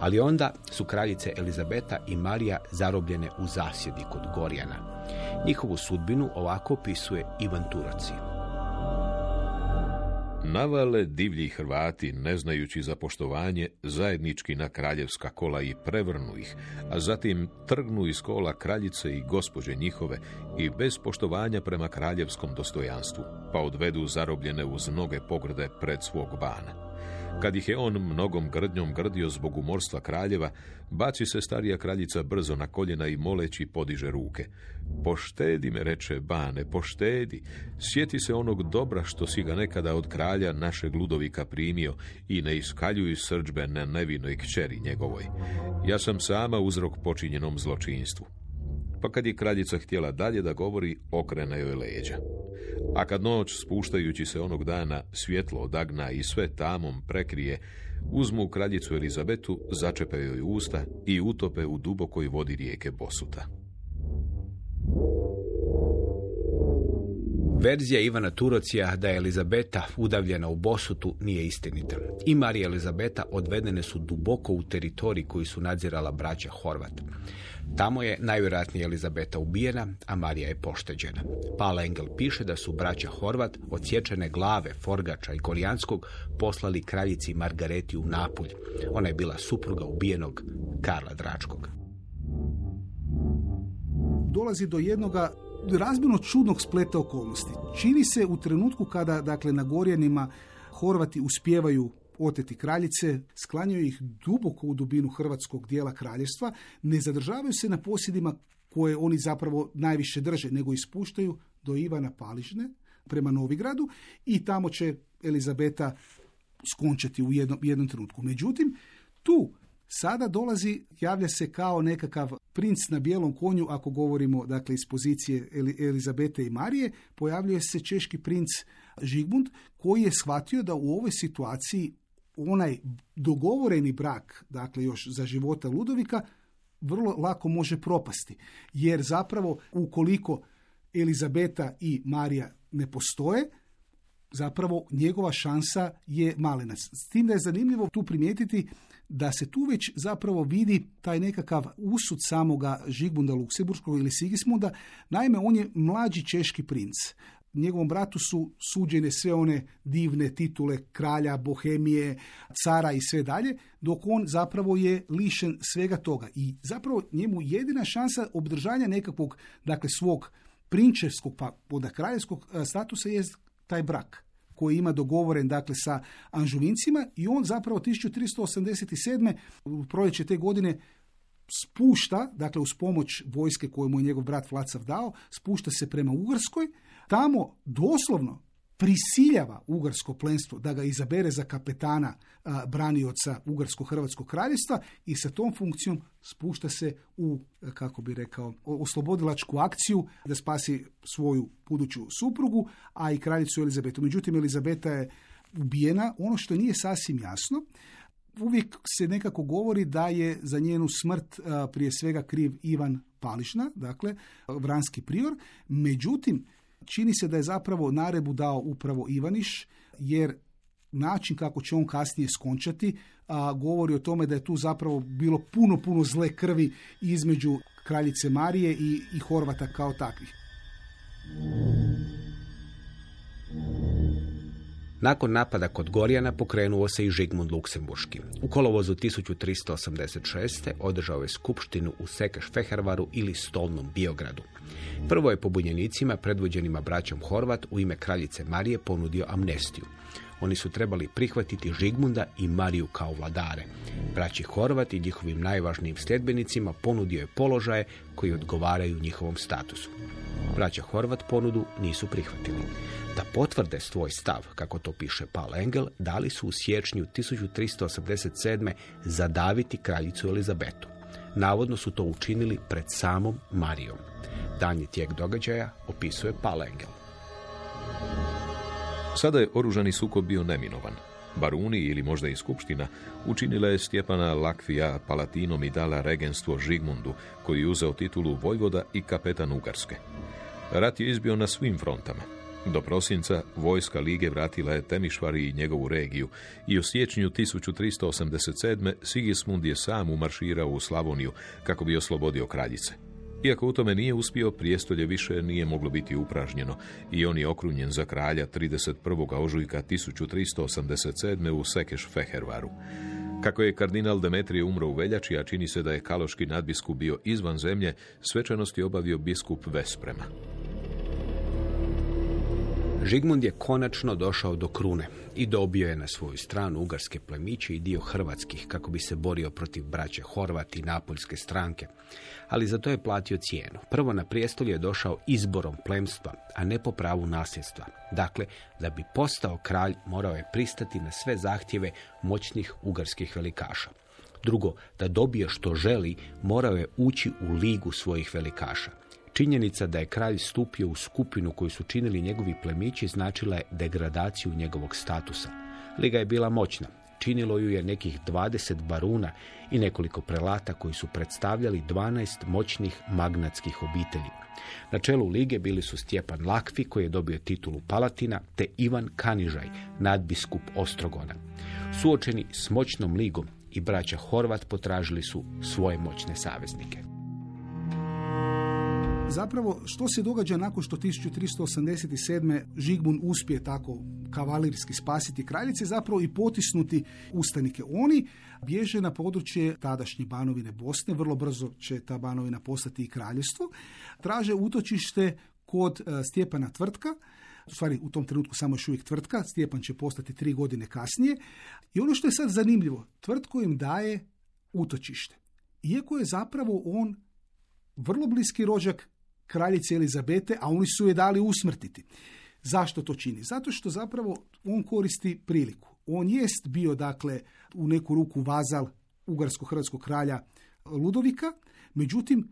Ali onda su kraljice Elizabeta i Marija zarobljene u zasjedi kod Gorjana. Njihovu sudbinu ovako opisuje Ivan Turaci. Navale divlji Hrvati, ne znajući za poštovanje, zajednički na kraljevska kola i prevrnu ih, a zatim trgnu iz kola kraljice i gospođe njihove i bez poštovanja prema kraljevskom dostojanstvu, pa odvedu zarobljene uz mnoge pogrde pred svog bana. Kad ih je on mnogom grdnjom grdio zbog umorstva kraljeva, baci se starija kraljica brzo na koljena i moleći podiže ruke. Poštedi me, reče Bane, poštedi. Sjeti se onog dobra što si ga nekada od kralja našeg Ludovika primio i ne iskaljuj srđbe na nevinoj kćeri njegovoj. Ja sam sama uzrok počinjenom zločinstvu. Pa kad je kraljica htjela dalje da govori, okrene joj leđa. A kad noć, spuštajući se onog dana, svjetlo odagna i sve tamom prekrije, uzmu kraljicu Elizabetu, začepe joj usta i utope u dubokoj vodi rijeke Bosuta. Verzija Ivana Turocija da je Elizabeta udavljena u Bosutu nije istinita. I Marija Elizabeta odvedene su duboko u teritorij koji su nadzirala braća Horvat. Tamo je najvjerojatnije Elizabeta ubijena, a Marija je pošteđena. Pala Engel piše da su braća Horvat odsječene glave Forgača i Kolijanskog poslali kraljici Margareti u Napulj. Ona je bila supruga ubijenog Karla Dračkog. Dolazi do jednoga razmjerno čudnog spleta okolnosti. Čini se u trenutku kada dakle na Gorjanima Horvati uspijevaju oteti kraljice, sklanjaju ih duboko u dubinu hrvatskog dijela kraljevstva, ne zadržavaju se na posjedima koje oni zapravo najviše drže, nego ispuštaju do Ivana Paližne prema Novigradu i tamo će Elizabeta skončati u jednom, jednom trenutku. Međutim, tu sada dolazi, javlja se kao nekakav princ na bijelom konju, ako govorimo dakle iz pozicije Elizabete i Marije, pojavljuje se češki princ Žigmund koji je shvatio da u ovoj situaciji onaj dogovoreni brak, dakle još za života Ludovika, vrlo lako može propasti. Jer zapravo ukoliko Elizabeta i Marija ne postoje, zapravo njegova šansa je malena. S tim da je zanimljivo tu primijetiti da se tu već zapravo vidi taj nekakav usud samoga Žigmunda Luksemburskog ili Sigismunda. Naime, on je mlađi češki princ njegovom bratu su suđene sve one divne titule kralja, bohemije, cara i sve dalje, dok on zapravo je lišen svega toga. I zapravo njemu jedina šansa obdržanja nekakvog, dakle, svog prinčevskog pa onda kraljevskog e, statusa je taj brak koji ima dogovoren dakle sa Anžulincima i on zapravo 1387. u proljeće te godine spušta, dakle uz pomoć vojske koju mu je njegov brat Vlacav dao, spušta se prema Ugrskoj tamo doslovno prisiljava ugarsko plenstvo da ga izabere za kapetana a, branioca Ugarsko-Hrvatskog kraljevstva i sa tom funkcijom spušta se u, kako bi rekao, oslobodilačku akciju da spasi svoju buduću suprugu, a i kraljicu Elizabetu. Međutim, Elizabeta je ubijena. Ono što nije sasvim jasno, uvijek se nekako govori da je za njenu smrt prije svega kriv Ivan Paližna, dakle Vranski prior. Međutim, čini se da je zapravo narebu dao upravo Ivaniš, jer način kako će on kasnije skončati a, govori o tome da je tu zapravo bilo puno, puno zle krvi između kraljice Marije i, i Horvata kao takvih. Nakon napada kod Gorjana pokrenuo se i Žigmund Luksemburški. U kolovozu 1386. održao je skupštinu u Sekeš Fehervaru ili Stolnom Biogradu. Prvo je pobunjenicima, predvođenima braćom Horvat, u ime kraljice Marije ponudio amnestiju. Oni su trebali prihvatiti Žigmunda i Mariju kao vladare. Braći Horvat i njihovim najvažnijim sljedbenicima ponudio je položaje koji odgovaraju njihovom statusu. Braća Horvat ponudu nisu prihvatili. Da potvrde svoj stav, kako to piše Paul Engel, dali su u siječnju 1387. zadaviti kraljicu Elizabetu. Navodno su to učinili pred samom Marijom. Danji tijek događaja opisuje Paul Engel. Sada je oružani sukob bio neminovan. Baruni ili možda i skupština učinila je Stjepana Lakvija palatinom i dala regenstvo Žigmundu, koji je uzeo titulu vojvoda i kapetan Ugarske. Rat je izbio na svim frontama. Do prosinca vojska Lige vratila je Temišvari i njegovu regiju i u siječnju 1387. Sigismund je sam umarširao u Slavoniju kako bi oslobodio kraljice. Iako u tome nije uspio, prijestolje više nije moglo biti upražnjeno i on je okrunjen za kralja 31. ožujka 1387. u Sekeš Fehervaru. Kako je kardinal Demetrije umro u veljači, a čini se da je kaloški nadbiskup bio izvan zemlje, svečanost je obavio biskup Vesprema. Žigmund je konačno došao do krune i dobio je na svoju stranu ugarske plemiće i dio hrvatskih kako bi se borio protiv braće Horvati i Napoljske stranke. Ali za to je platio cijenu. Prvo na prijestolje je došao izborom plemstva, a ne po pravu nasljedstva. Dakle, da bi postao kralj morao je pristati na sve zahtjeve moćnih ugarskih velikaša. Drugo, da dobije što želi, morao je ući u ligu svojih velikaša. Činjenica da je kralj stupio u skupinu koju su činili njegovi plemići značila je degradaciju njegovog statusa. Liga je bila moćna. Činilo ju je nekih 20 baruna i nekoliko prelata koji su predstavljali 12 moćnih magnatskih obitelji. Na čelu lige bili su Stjepan Lakvi koji je dobio titulu Palatina te Ivan Kanižaj, nadbiskup Ostrogona. Suočeni s moćnom ligom i braća Horvat potražili su svoje moćne saveznike. Zapravo, što se događa nakon što 1387. Žigmun uspije tako kavalirski spasiti kraljice, zapravo i potisnuti ustanike. Oni bježe na područje tadašnje Banovine Bosne, vrlo brzo će ta Banovina postati i kraljevstvo, traže utočište kod e, Stjepana Tvrtka, u stvari u tom trenutku samo još uvijek tvrtka, Stjepan će postati tri godine kasnije. I ono što je sad zanimljivo, tvrtko im daje utočište. Iako je zapravo on vrlo bliski rođak kraljice Elizabete, a oni su je dali usmrtiti. Zašto to čini? Zato što zapravo on koristi priliku. On jest bio, dakle, u neku ruku vazal ugarsko-hrvatskog kralja Ludovika, međutim,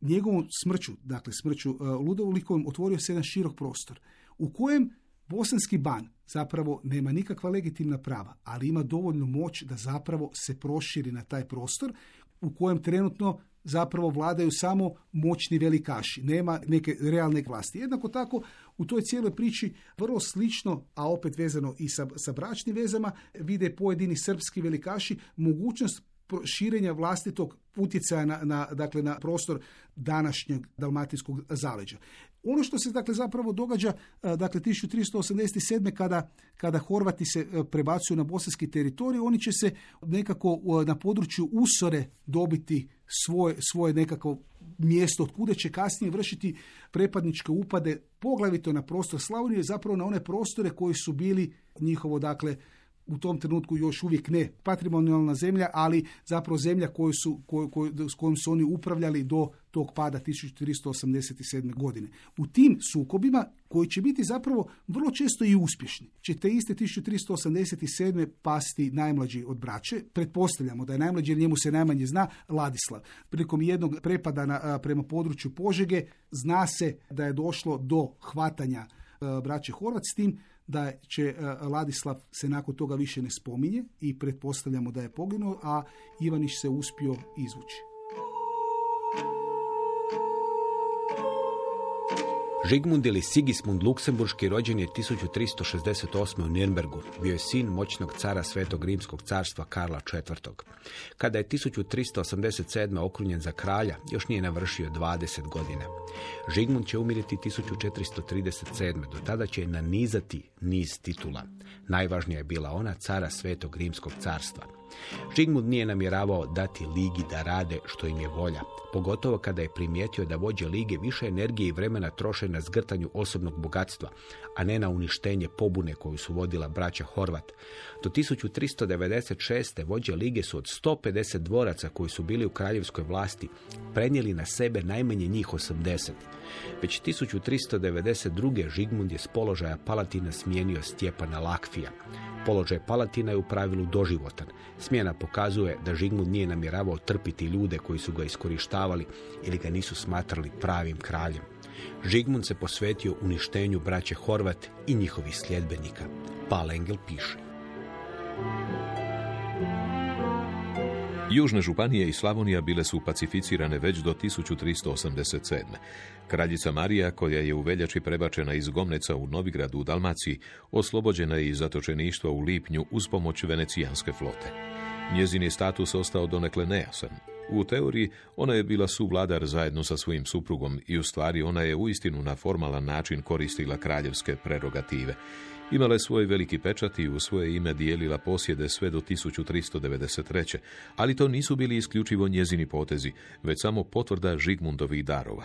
njegovom smrću, dakle smrću e, Ludovikom, otvorio se jedan širok prostor u kojem bosanski ban zapravo nema nikakva legitimna prava, ali ima dovoljnu moć da zapravo se proširi na taj prostor u kojem trenutno zapravo vladaju samo moćni velikaši, nema neke realne vlasti. Jednako tako u toj cijeloj priči vrlo slično, a opet vezano i sa, sa bračnim vezama, vide pojedini srpski velikaši mogućnost širenja vlastitog utjecaja na, na, dakle, na prostor današnjeg dalmatinskog zaleđa. Ono što se dakle zapravo događa e, dakle 1387. kada, kada Horvati se e, prebacuju na bosanski teritorij, oni će se nekako e, na području Usore dobiti svoje, svoje nekako mjesto od kude će kasnije vršiti prepadničke upade poglavito na prostor Slavonije, zapravo na one prostore koji su bili njihovo dakle u tom trenutku još uvijek ne patrimonijalna zemlja, ali zapravo zemlja koju su, koju, s kojom su oni upravljali do tog pada 1487. godine. U tim sukobima, koji će biti zapravo vrlo često i uspješni, će te iste 1387. pasti najmlađi od braće. Pretpostavljamo da je najmlađi, jer njemu se najmanje zna, Ladislav. Prilikom jednog prepada na, prema području Požege zna se da je došlo do hvatanja braće Horvat s tim da će e, Ladislav se nakon toga više ne spominje i pretpostavljamo da je poginuo, a Ivaniš se uspio izvući. Žigmund ili Sigismund Luksemburški rođen je 1368. u Nürnbergu. Bio je sin moćnog cara Svetog Rimskog carstva Karla IV. Kada je 1387. okrunjen za kralja, još nije navršio 20 godina. Žigmund će umiriti 1437. Do tada će nanizati niz titula. Najvažnija je bila ona cara Svetog Rimskog carstva. Žigmund nije namjeravao dati ligi da rade što im je volja, pogotovo kada je primijetio da vođe lige više energije i vremena troše na zgrtanju osobnog bogatstva, a ne na uništenje pobune koju su vodila braća Horvat. Do 1396. vođe lige su od 150 dvoraca koji su bili u kraljevskoj vlasti prenijeli na sebe najmanje njih 80. Već 1392. Žigmund je s položaja Palatina smijenio Stjepana Lakfija. Položaj Palatina je u pravilu doživotan. Smjena pokazuje da Žigmund nije namjeravao trpiti ljude koji su ga iskorištavali ili ga nisu smatrali pravim kraljem. Žigmund se posvetio uništenju braće Horvat i njihovih sljedbenika. Pal Engel piše. Južne županije i Slavonija bile su pacificirane već do 1387. Kraljica Marija, koja je u veljači prebačena iz Gomneca u Novigradu u Dalmaciji, oslobođena je iz zatočeništva u lipnju uz pomoć venecijanske flote. Njezin je status ostao donekle nejasan. U teoriji ona je bila suvladar zajedno sa svojim suprugom i u stvari ona je uistinu na formalan način koristila kraljevske prerogative. Imala je svoj veliki pečat i u svoje ime dijelila posjede sve do 1393. Ali to nisu bili isključivo njezini potezi, već samo potvrda Žigmundovih darova.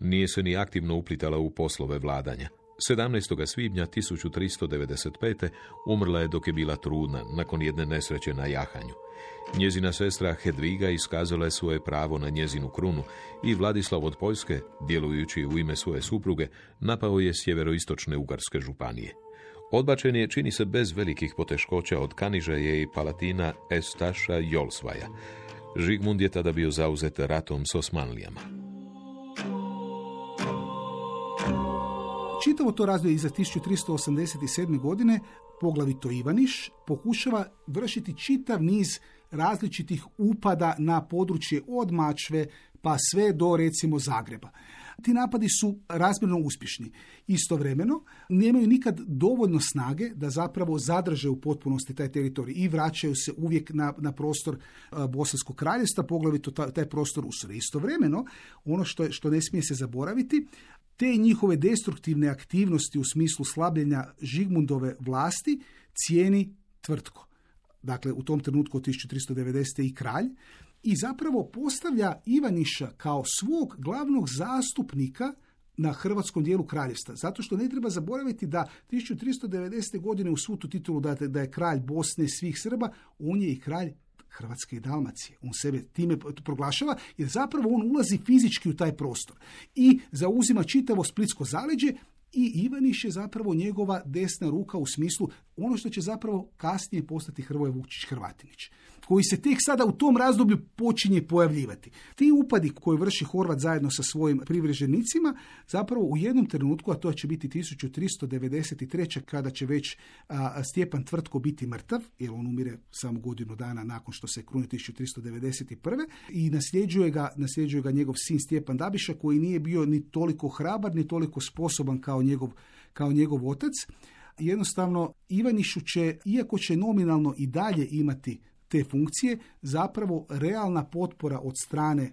Nije se ni aktivno uplitala u poslove vladanja. 17. svibnja 1395. umrla je dok je bila trudna, nakon jedne nesreće na jahanju. Njezina sestra Hedviga iskazala je svoje pravo na njezinu krunu i Vladislav od Poljske, djelujući u ime svoje supruge, napao je sjeveroistočne Ugarske županije. Odbačen je, čini se, bez velikih poteškoća od Kanižaje i Palatina Estaša Jolsvaja. Žigmund je tada bio zauzet ratom s Osmanlijama. Čitavo to razdoblje iza 1387. godine, poglavito Ivaniš, pokušava vršiti čitav niz različitih upada na područje od Mačve pa sve do recimo Zagreba. Ti napadi su razmjerno uspješni. Istovremeno, nemaju nikad dovoljno snage da zapravo zadrže u potpunosti taj teritorij i vraćaju se uvijek na, na prostor a, Bosanskog kraljevstva, poglavito taj prostor usre. Istovremeno, ono što, što ne smije se zaboraviti, te njihove destruktivne aktivnosti u smislu slabljenja Žigmundove vlasti cijeni tvrtko. Dakle, u tom trenutku od 1390. i kralj, i zapravo postavlja Ivaniša kao svog glavnog zastupnika na hrvatskom dijelu kraljevstva. Zato što ne treba zaboraviti da 1390. godine u svu tu titulu da, da je kralj Bosne svih Srba, on je i kralj Hrvatske i Dalmacije. On sebe time proglašava jer zapravo on ulazi fizički u taj prostor i zauzima čitavo splitsko zaleđe i Ivaniš je zapravo njegova desna ruka u smislu ono što će zapravo kasnije postati Hrvoje Vukčić Hrvatinić koji se tek sada u tom razdoblju počinje pojavljivati. Ti upadi koje vrši Horvat zajedno sa svojim privreženicima, zapravo u jednom trenutku, a to će biti 1393. kada će već a, Stjepan Tvrtko biti mrtav, jer on umire samo godinu dana nakon što se krune 1391. i nasljeđuje ga, nasljeđuje ga njegov sin Stjepan Dabiša koji nije bio ni toliko hrabar, ni toliko sposoban kao njegov, kao njegov otac. Jednostavno, Ivanišu će, iako će nominalno i dalje imati te funkcije, zapravo realna potpora od strane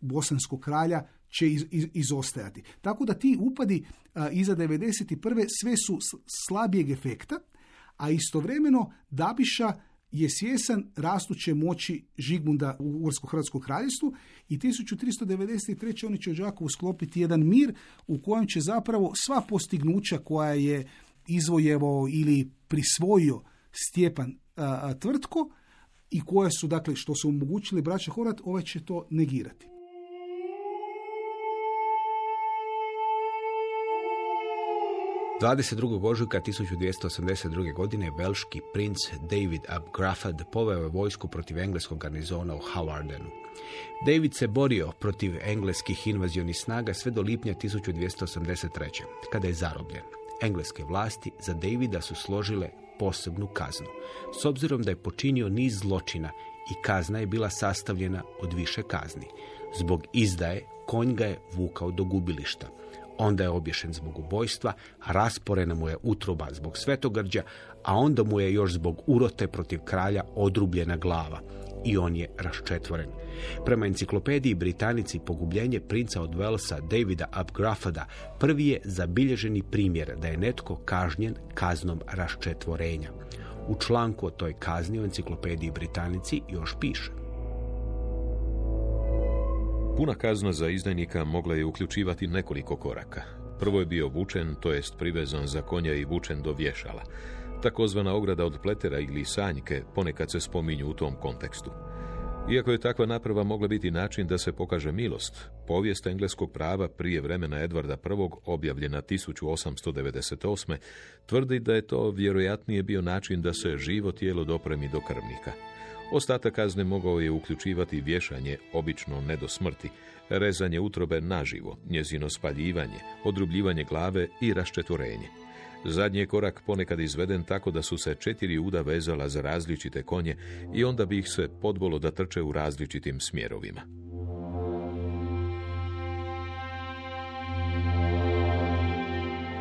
bosanskog kralja će iz, izostajati. Tako da ti upadi a, iza 91. sve su slabijeg efekta, a istovremeno Dabiša je svjesan rastuće moći Žigmunda u Ugarsko-Hrvatskog kraljestvu i 1393. oni će u Đakovu sklopiti jedan mir u kojem će zapravo sva postignuća koja je izvojevao ili prisvojio Stjepan a, Tvrtko i koje su, dakle, što su omogućili braća Horat, ovaj će to negirati. ...22. ožujka 1282. godine velški princ David ab poveo je vojsku protiv engleskog garnizona u Howardenu. David se borio protiv engleskih invazionih snaga sve do lipnja 1283. kada je zarobljen. Engleske vlasti za Davida su složile posebnu kaznu. S obzirom da je počinio niz zločina i kazna je bila sastavljena od više kazni. Zbog izdaje konj ga je vukao do gubilišta. Onda je obješen zbog ubojstva, rasporena mu je utroba zbog svetogrđa, a onda mu je još zbog urote protiv kralja odrubljena glava i on je raščetvoren. Prema enciklopediji Britanici pogubljenje princa od Velsa Davida Upgraffada prvi je zabilježeni primjer da je netko kažnjen kaznom raščetvorenja. U članku o toj kazni u enciklopediji Britanici još piše. Puna kazna za izdajnika mogla je uključivati nekoliko koraka. Prvo je bio vučen, to jest privezan za konja i vučen do vješala. Takozvana ograda od pletera ili sanjke ponekad se spominju u tom kontekstu. Iako je takva naprava mogla biti način da se pokaže milost, povijest engleskog prava prije vremena Edvarda I. objavljena 1898. tvrdi da je to vjerojatnije bio način da se živo tijelo dopremi do krvnika. Ostatak kazne mogao je uključivati vješanje, obično ne do smrti, rezanje utrobe naživo, njezino spaljivanje, odrubljivanje glave i raščetvorenje. Zadnji je korak ponekad izveden tako da su se četiri uda vezala za različite konje i onda bi ih se podbolo da trče u različitim smjerovima.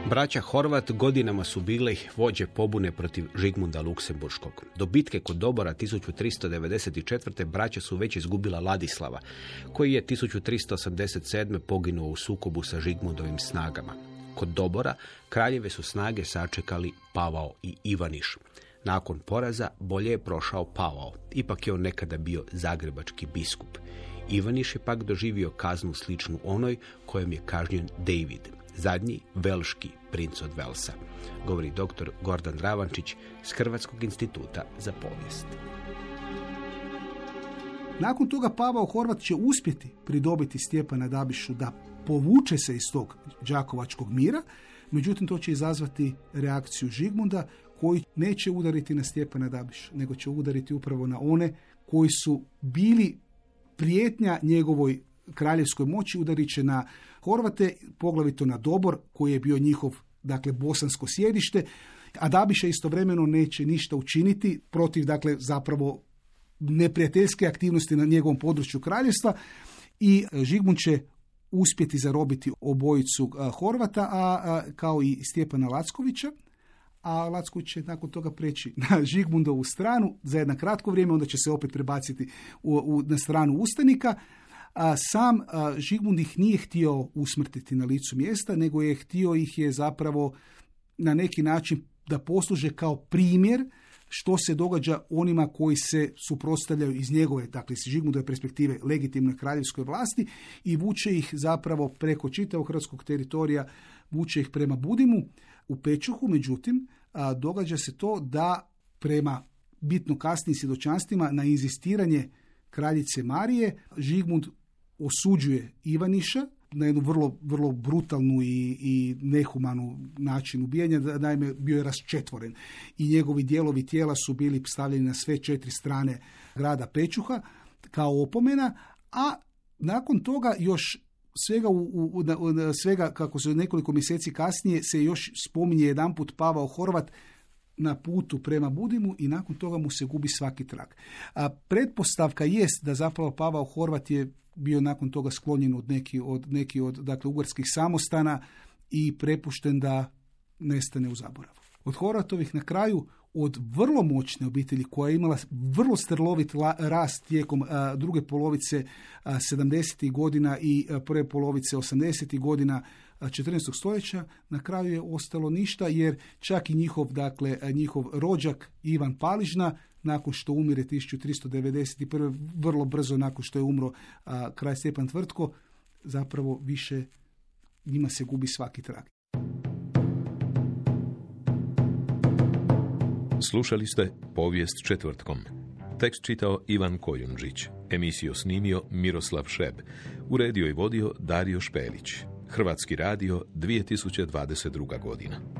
Braća Horvat godinama su bili vođe pobune protiv Žigmunda Luksemburškog. Do bitke kod Dobora 1394. braća su već izgubila Ladislava, koji je 1387. poginuo u sukobu sa Žigmundovim snagama. Kod Dobora kraljeve su snage sačekali Pavao i Ivaniš. Nakon poraza bolje je prošao Pavao, ipak je on nekada bio zagrebački biskup. Ivaniš je pak doživio kaznu sličnu onoj kojom je kažnjen David, zadnji velški princ od Velsa, govori dr. Gordan Ravančić s Hrvatskog instituta za povijest. Nakon toga Pavao Horvat će uspjeti pridobiti Stjepana Dabišu da povuče se iz tog Đakovačkog mira, međutim to će izazvati reakciju Žigmunda koji neće udariti na Stjepana Dabiša, nego će udariti upravo na one koji su bili prijetnja njegovoj kraljevskoj moći, udarit će na Horvate, poglavito na Dobor, koji je bio njihov dakle bosansko sjedište, a Dabiša istovremeno neće ništa učiniti protiv dakle zapravo neprijateljske aktivnosti na njegovom području kraljevstva i Žigmund će uspjeti zarobiti obojicu Horvata, a, kao i Stjepana Lackovića, a Lacković će nakon toga preći na Žigmundovu stranu za jedno kratko vrijeme, onda će se opet prebaciti u, na stranu ustanika. A sam Žigmund ih nije htio usmrtiti na licu mjesta, nego je htio ih je zapravo na neki način da posluže kao primjer što se događa onima koji se suprotstavljaju iz njegove, dakle iz Žigmundove perspektive legitimne kraljevskoj vlasti i vuče ih zapravo preko čitavog hrvatskog teritorija, vuče ih prema Budimu u Pečuhu, međutim događa se to da prema bitno kasnijim svjedočanstvima na inzistiranje kraljice Marije Žigmund osuđuje Ivaniša na jednu vrlo, vrlo brutalnu i, i nehumanu način ubijanja, naime bio je raščetvoren i njegovi dijelovi tijela su bili stavljeni na sve četiri strane grada Pečuha kao opomena, a nakon toga još svega, u, u, svega kako se nekoliko mjeseci kasnije se još spominje jedanput Pavao Horvat na putu prema Budimu i nakon toga mu se gubi svaki trag. A pretpostavka jest da zapravo Pavao Horvat je bio nakon toga sklonjen od neki od, neki od dakle, ugarskih samostana i prepušten da nestane u zaboravu. Od Horvatovih na kraju od vrlo moćne obitelji koja je imala vrlo strlovit rast tijekom druge polovice a, 70. godina i prve polovice 80. godina 14. stoljeća na kraju je ostalo ništa jer čak i njihov dakle njihov rođak Ivan Paližna nakon što umire 1391. vrlo brzo nakon što je umro a, kraj Stjepan Tvrtko zapravo više njima se gubi svaki trag. Slušali ste povijest četvrtkom. Tekst čitao Ivan Kojundžić. Emisiju snimio Miroslav Šeb. Uredio i vodio Dario Špelić. Hrvatski radio 2022. godina.